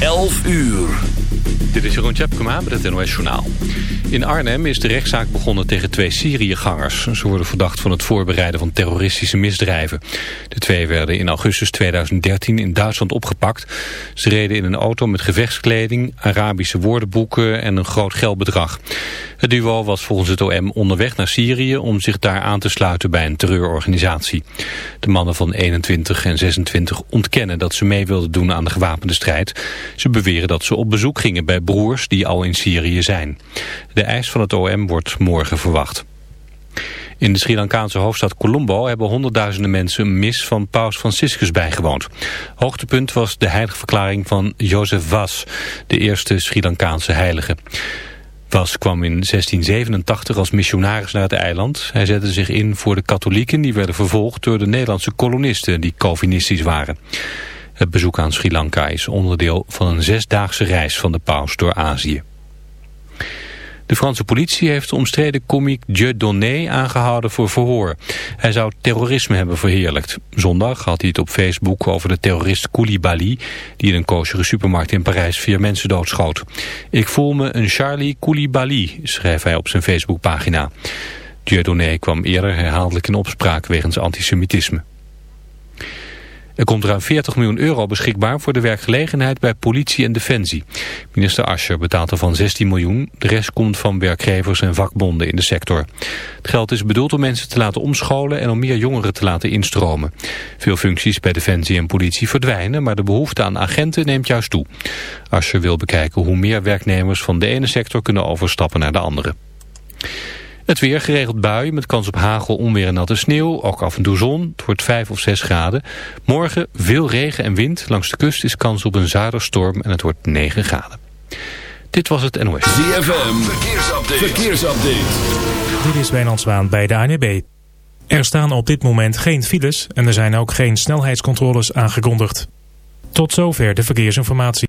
11 uur. Dit is Jeroen Tjepkema met het NOS Journaal. In Arnhem is de rechtszaak begonnen tegen twee Syriëgangers. Ze worden verdacht van het voorbereiden van terroristische misdrijven. De twee werden in augustus 2013 in Duitsland opgepakt. Ze reden in een auto met gevechtskleding, Arabische woordenboeken en een groot geldbedrag. Het duo was volgens het OM onderweg naar Syrië om zich daar aan te sluiten bij een terreurorganisatie. De mannen van 21 en 26 ontkennen dat ze mee wilden doen aan de gewapende strijd. Ze beweren dat ze op bezoek gingen bij broers die al in Syrië zijn. De eis van het OM wordt morgen verwacht. In de Sri Lankaanse hoofdstad Colombo hebben honderdduizenden mensen een mis van paus Franciscus bijgewoond. Hoogtepunt was de heiligverklaring van Jozef Was, de eerste Sri Lankaanse heilige. Was kwam in 1687 als missionaris naar het eiland. Hij zette zich in voor de katholieken die werden vervolgd door de Nederlandse kolonisten die Calvinistisch waren. Het bezoek aan Sri Lanka is onderdeel van een zesdaagse reis van de paus door Azië. De Franse politie heeft de omstreden komiek Donné aangehouden voor verhoor. Hij zou terrorisme hebben verheerlijkt. Zondag had hij het op Facebook over de terrorist Koulibaly... die in een koosjere supermarkt in Parijs vier mensen doodschoot. Ik voel me een Charlie Koulibaly, schreef hij op zijn Facebookpagina. Donné kwam eerder herhaaldelijk in opspraak wegens antisemitisme. Er komt ruim 40 miljoen euro beschikbaar voor de werkgelegenheid bij politie en defensie. Minister Ascher betaalt er van 16 miljoen. De rest komt van werkgevers en vakbonden in de sector. Het geld is bedoeld om mensen te laten omscholen en om meer jongeren te laten instromen. Veel functies bij defensie en politie verdwijnen, maar de behoefte aan agenten neemt juist toe. Ascher wil bekijken hoe meer werknemers van de ene sector kunnen overstappen naar de andere. Het weer geregeld buien met kans op hagel, onweer en natte sneeuw. Ook af en toe zon. Het wordt 5 of 6 graden. Morgen veel regen en wind. Langs de kust is kans op een zuiderstorm en het wordt 9 graden. Dit was het NOS. ZFM. Verkeersupdate. Verkeersupdate. Dit is Wijnand Zwaan bij de ANB. Er staan op dit moment geen files en er zijn ook geen snelheidscontroles aangekondigd. Tot zover de verkeersinformatie.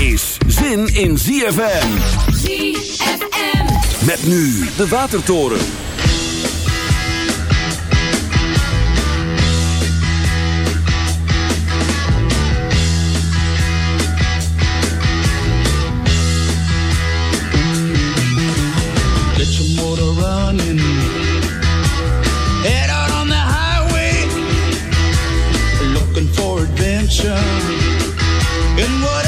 Is zin in ZFM. ZFM. Met nu de Watertoren. Get your motor running. Head out on the highway. Looking for adventure. And whatever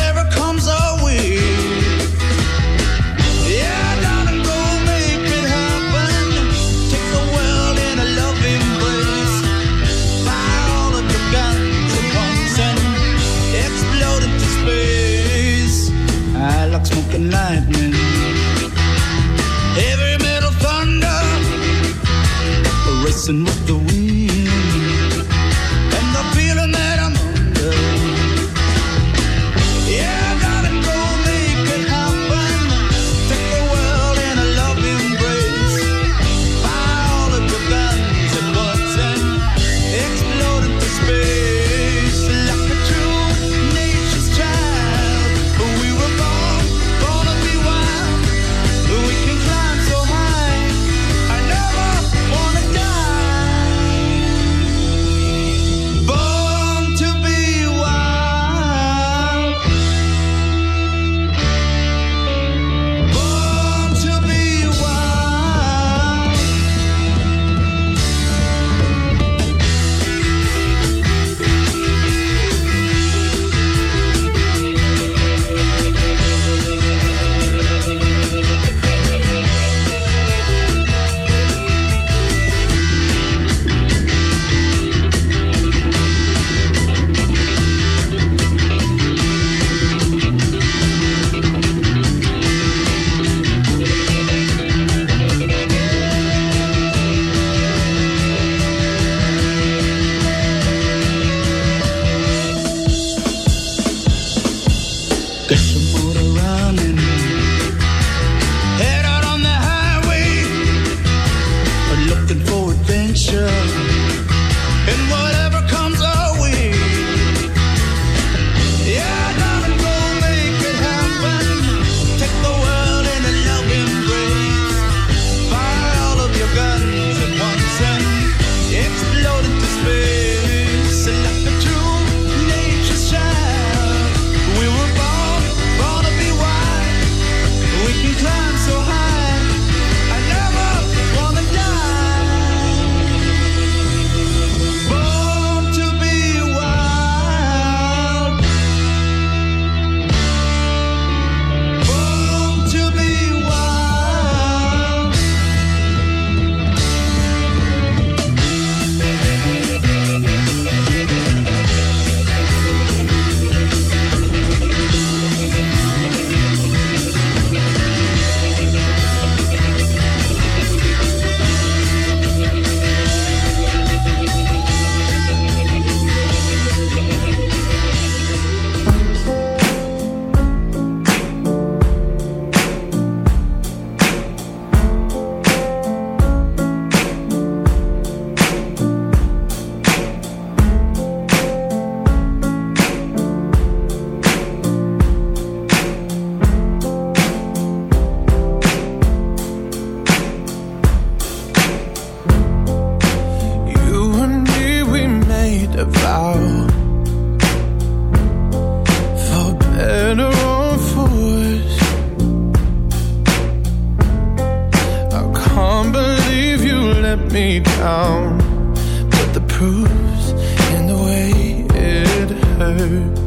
word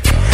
dirty.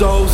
So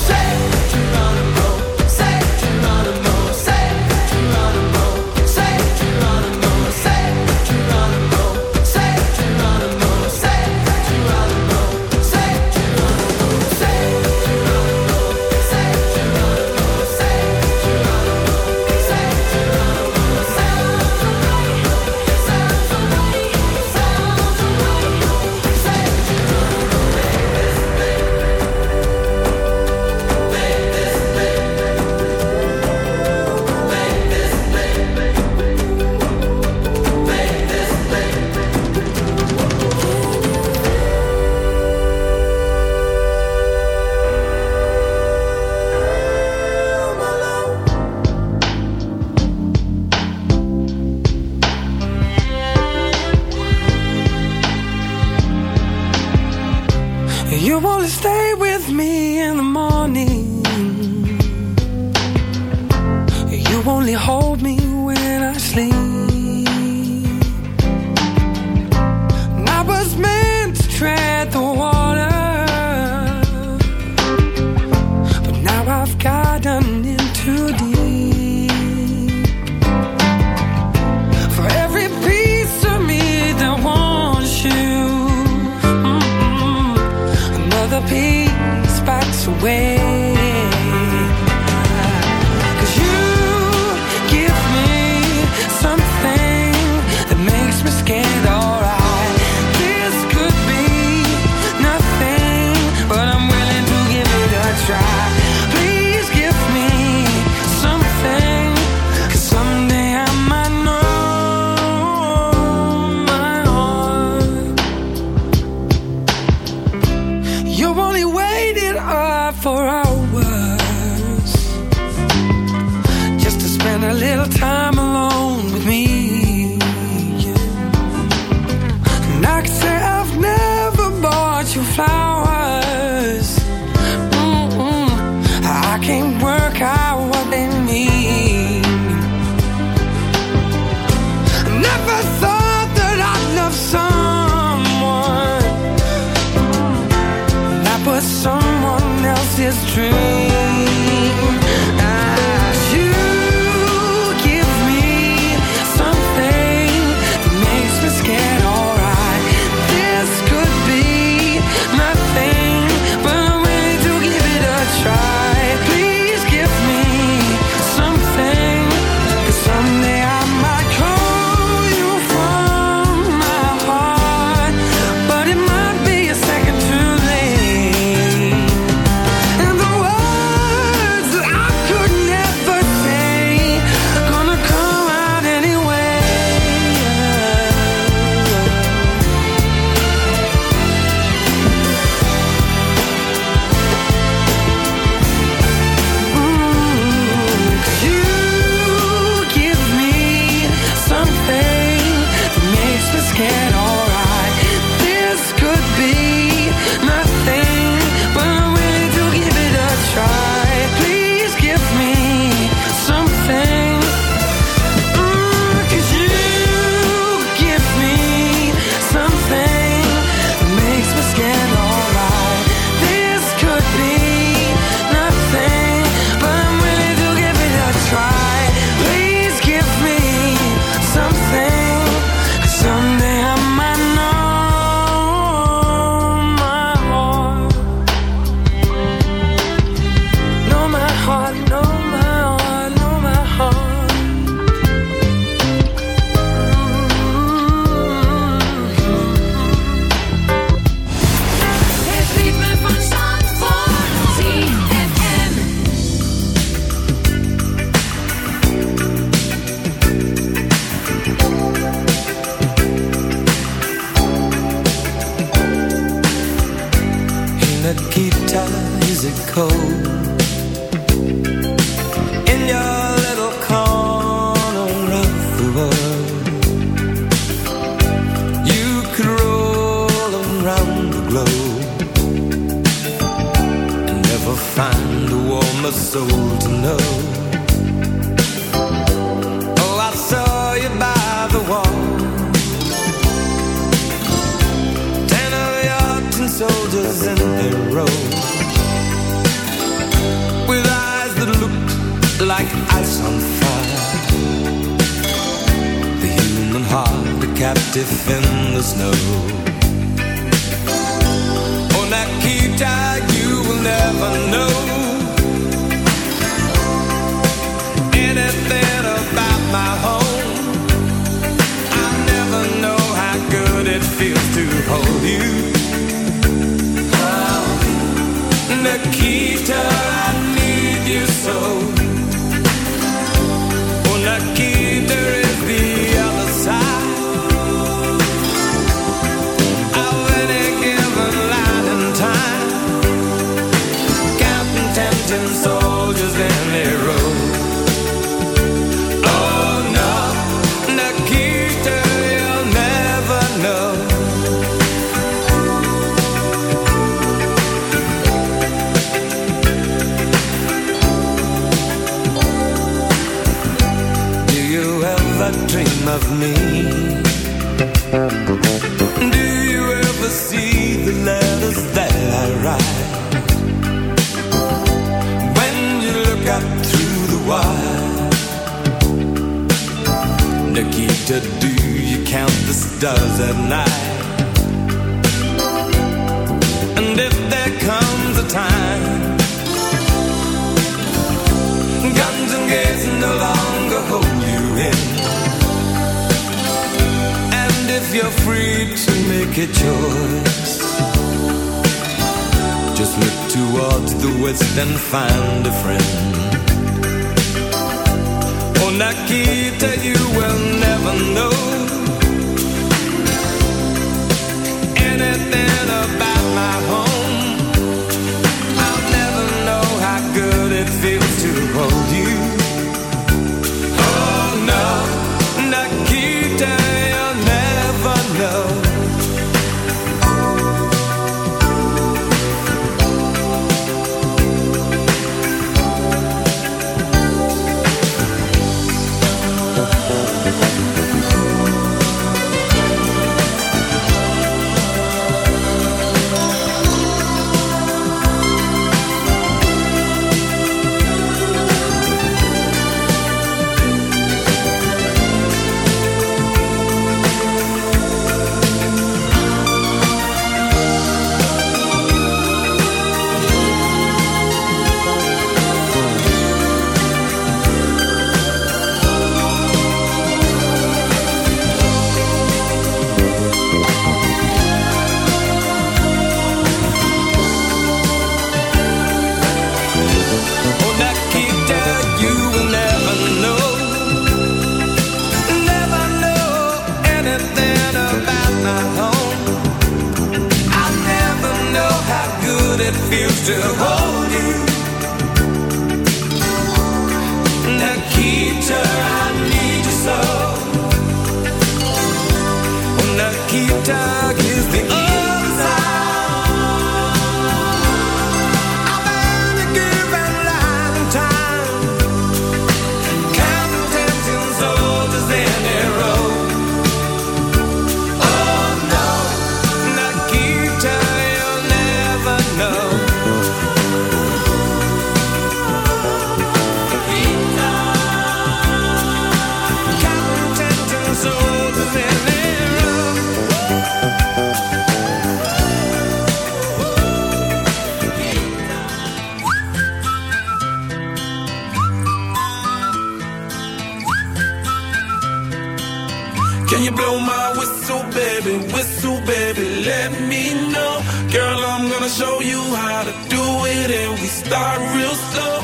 real slow.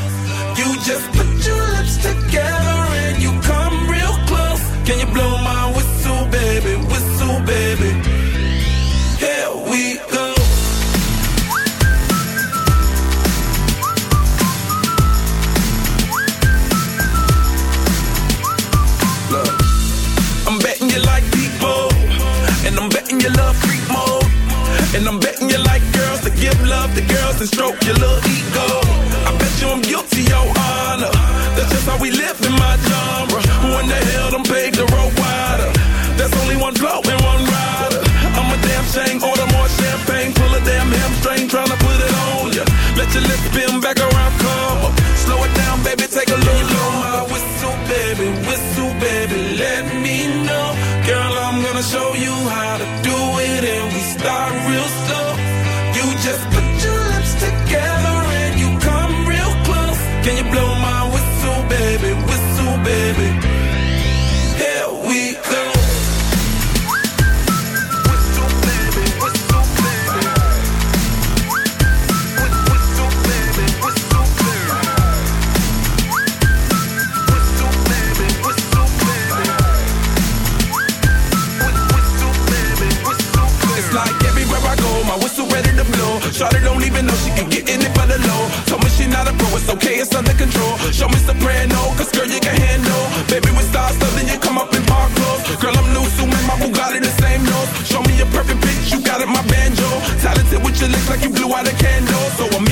You just put your lips together and you come real close. Can you blow my whistle, baby? Whistle, baby. Here we go. Look, I'm betting you like people, and I'm betting you love freak mode, and I'm betting you like girls to give love to girls and stroke your little ego you I'm guilty, your honor. That's just how we live in my control. Show me soprano, cause girl, you can handle. Baby, with stars, so then you come up in park clothes. Girl, I'm new, so my Bugatti the same nose. Show me a perfect pitch, you got it, my banjo. Talented with your lips like you blew out a candle. So I'm